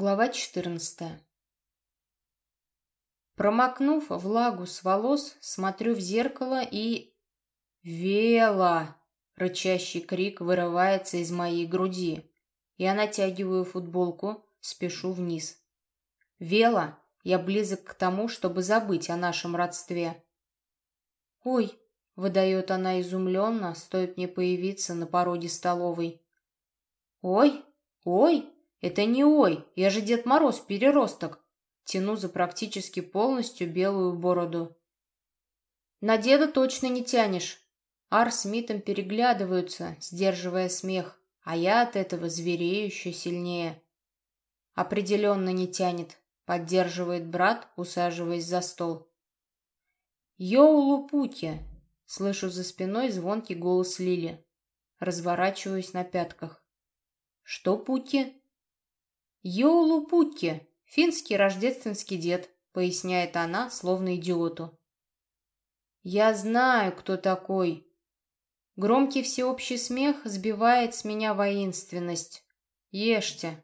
Глава 14 Промокнув влагу с волос, смотрю в зеркало и... «Вела!» — рычащий крик вырывается из моей груди. Я натягиваю футболку, спешу вниз. «Вела!» Я близок к тому, чтобы забыть о нашем родстве. «Ой!» — выдает она изумленно, стоит мне появиться на пороге столовой. «Ой! Ой!» «Это не ой, я же Дед Мороз, переросток!» Тяну за практически полностью белую бороду. «На деда точно не тянешь!» Ар с Митом переглядываются, сдерживая смех, а я от этого зверею еще сильнее. «Определенно не тянет», — поддерживает брат, усаживаясь за стол. «Йоу, Лупути!» — слышу за спиной звонкий голос Лили. Разворачиваюсь на пятках. «Что, Пути?» «Йоулу Путти, финский рождественский дед», — поясняет она, словно идиоту. «Я знаю, кто такой». Громкий всеобщий смех сбивает с меня воинственность. «Ешьте».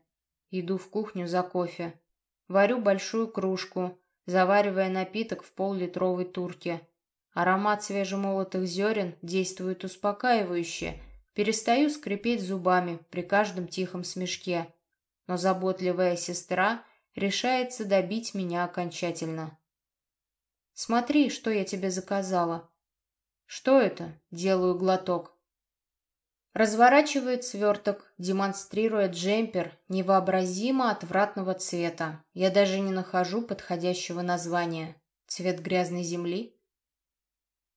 Иду в кухню за кофе. Варю большую кружку, заваривая напиток в пол-литровой турке. Аромат свежемолотых зерен действует успокаивающе. Перестаю скрипеть зубами при каждом тихом смешке но заботливая сестра решается добить меня окончательно. «Смотри, что я тебе заказала». «Что это?» — делаю глоток. Разворачивает сверток, демонстрируя джемпер невообразимо отвратного цвета. Я даже не нахожу подходящего названия. Цвет грязной земли?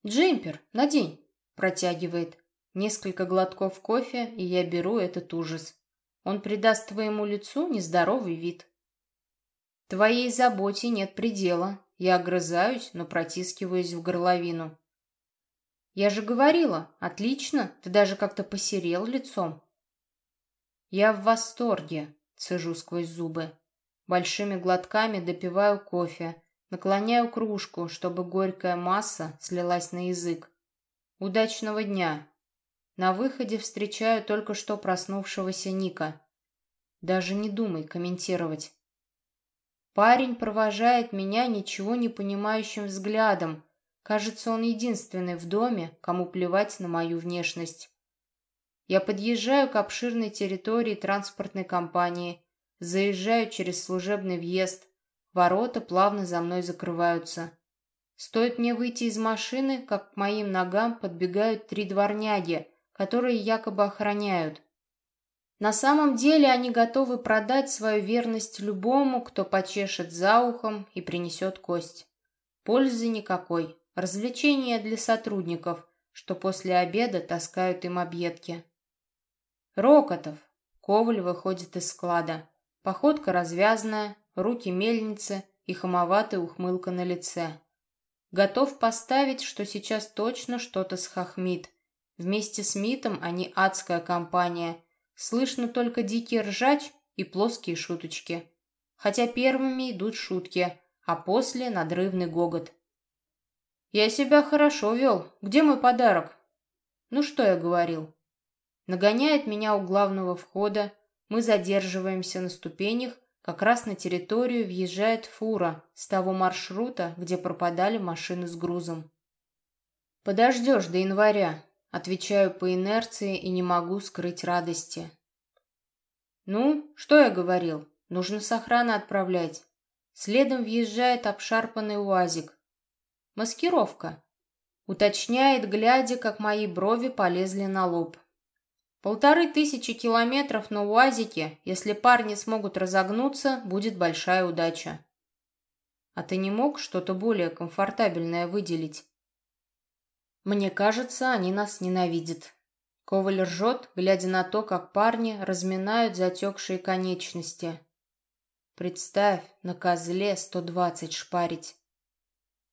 «Джемпер, надень!» — протягивает. Несколько глотков кофе, и я беру этот ужас. Он придаст твоему лицу нездоровый вид. Твоей заботе нет предела. Я огрызаюсь, но протискиваюсь в горловину. Я же говорила, отлично, ты даже как-то посерел лицом. Я в восторге, цежу сквозь зубы. Большими глотками допиваю кофе, наклоняю кружку, чтобы горькая масса слилась на язык. Удачного дня, на выходе встречаю только что проснувшегося Ника. Даже не думай комментировать. Парень провожает меня ничего не понимающим взглядом. Кажется, он единственный в доме, кому плевать на мою внешность. Я подъезжаю к обширной территории транспортной компании, заезжаю через служебный въезд, ворота плавно за мной закрываются. Стоит мне выйти из машины, как к моим ногам подбегают три дворняги — которые якобы охраняют. На самом деле они готовы продать свою верность любому, кто почешет за ухом и принесет кость. Пользы никакой. Развлечения для сотрудников, что после обеда таскают им объедки. Рокотов. Коваль выходит из склада. Походка развязная, руки мельницы и хамоватая ухмылка на лице. Готов поставить, что сейчас точно что-то схохмит – Вместе с Митом они адская компания. Слышно только дикий ржач и плоские шуточки. Хотя первыми идут шутки, а после надрывный гогот. «Я себя хорошо вел. Где мой подарок?» «Ну что я говорил?» Нагоняет меня у главного входа. Мы задерживаемся на ступенях. Как раз на территорию въезжает фура с того маршрута, где пропадали машины с грузом. «Подождешь до января. Отвечаю по инерции и не могу скрыть радости. «Ну, что я говорил? Нужно с охраны отправлять». Следом въезжает обшарпанный уазик. «Маскировка», — уточняет, глядя, как мои брови полезли на лоб. «Полторы тысячи километров на уазике, если парни смогут разогнуться, будет большая удача». «А ты не мог что-то более комфортабельное выделить?» Мне кажется, они нас ненавидят. Коваль ржет, глядя на то, как парни разминают затекшие конечности. Представь, на козле сто двадцать шпарить.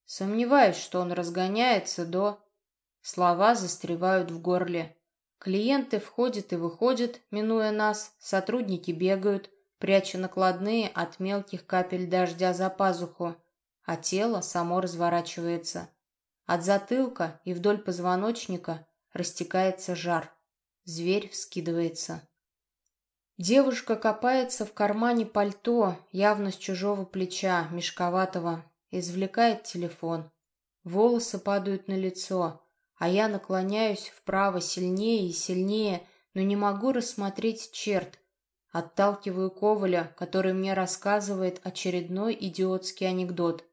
Сомневаюсь, что он разгоняется до... Слова застревают в горле. Клиенты входят и выходят, минуя нас, сотрудники бегают, пряча накладные от мелких капель дождя за пазуху, а тело само разворачивается. От затылка и вдоль позвоночника растекается жар. Зверь вскидывается. Девушка копается в кармане пальто, явно с чужого плеча, мешковатого, извлекает телефон. Волосы падают на лицо, а я наклоняюсь вправо сильнее и сильнее, но не могу рассмотреть черт. Отталкиваю Коваля, который мне рассказывает очередной идиотский анекдот.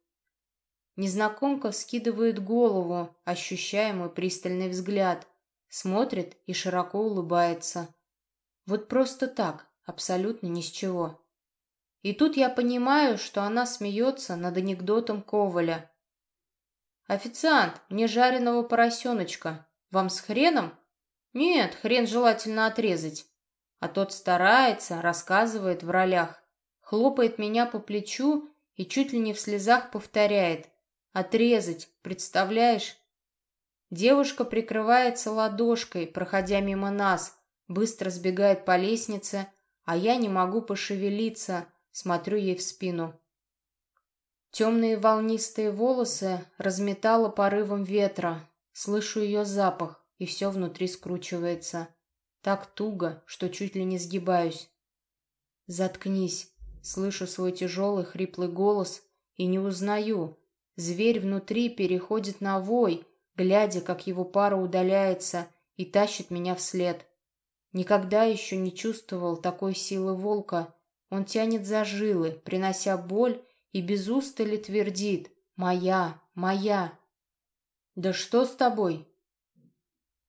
Незнакомка вскидывает голову, ощущая мой пристальный взгляд, смотрит и широко улыбается. Вот просто так, абсолютно ни с чего. И тут я понимаю, что она смеется над анекдотом Коваля. «Официант, мне жареного поросеночка. Вам с хреном?» «Нет, хрен желательно отрезать». А тот старается, рассказывает в ролях, хлопает меня по плечу и чуть ли не в слезах повторяет. «Отрезать, представляешь?» Девушка прикрывается ладошкой, проходя мимо нас, быстро сбегает по лестнице, а я не могу пошевелиться, смотрю ей в спину. Темные волнистые волосы разметало порывом ветра, слышу ее запах, и все внутри скручивается. Так туго, что чуть ли не сгибаюсь. «Заткнись!» Слышу свой тяжелый хриплый голос и не узнаю. Зверь внутри переходит на вой, глядя, как его пара удаляется и тащит меня вслед. Никогда еще не чувствовал такой силы волка. Он тянет за жилы, принося боль, и без устали твердит «Моя, моя». «Да что с тобой?»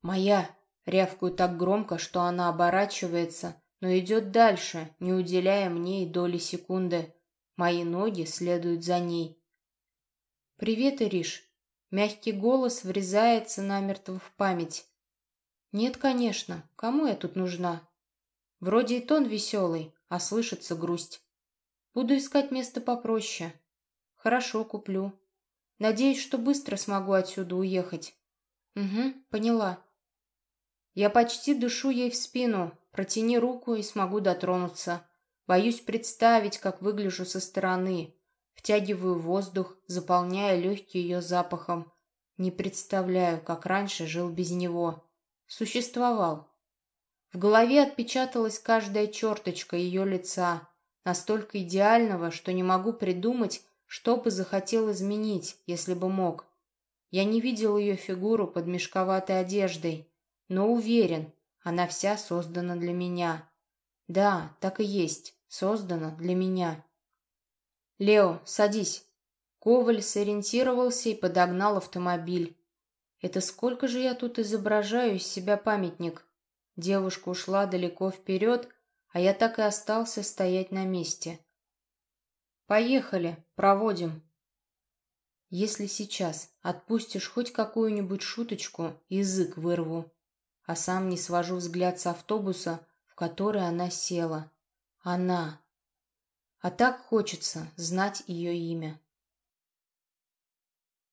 «Моя», — рявкаю так громко, что она оборачивается, но идет дальше, не уделяя мне и доли секунды. Мои ноги следуют за ней. «Привет, Ириш». Мягкий голос врезается намертво в память. «Нет, конечно. Кому я тут нужна?» Вроде и тон веселый, а слышится грусть. Буду искать место попроще. Хорошо, куплю. Надеюсь, что быстро смогу отсюда уехать. Угу, поняла. Я почти дышу ей в спину. Протяни руку и смогу дотронуться. Боюсь представить, как выгляжу со стороны. Втягиваю воздух, заполняя легкие ее запахом. Не представляю, как раньше жил без него существовал. В голове отпечаталась каждая черточка ее лица, настолько идеального, что не могу придумать, что бы захотел изменить, если бы мог. Я не видел ее фигуру под мешковатой одеждой, но уверен, она вся создана для меня. Да, так и есть, создана для меня. «Лео, садись». Коваль сориентировался и подогнал автомобиль. Это сколько же я тут изображаю из себя памятник? Девушка ушла далеко вперед, а я так и остался стоять на месте. Поехали, проводим. Если сейчас отпустишь хоть какую-нибудь шуточку, язык вырву. А сам не свожу взгляд с автобуса, в который она села. Она. А так хочется знать ее имя.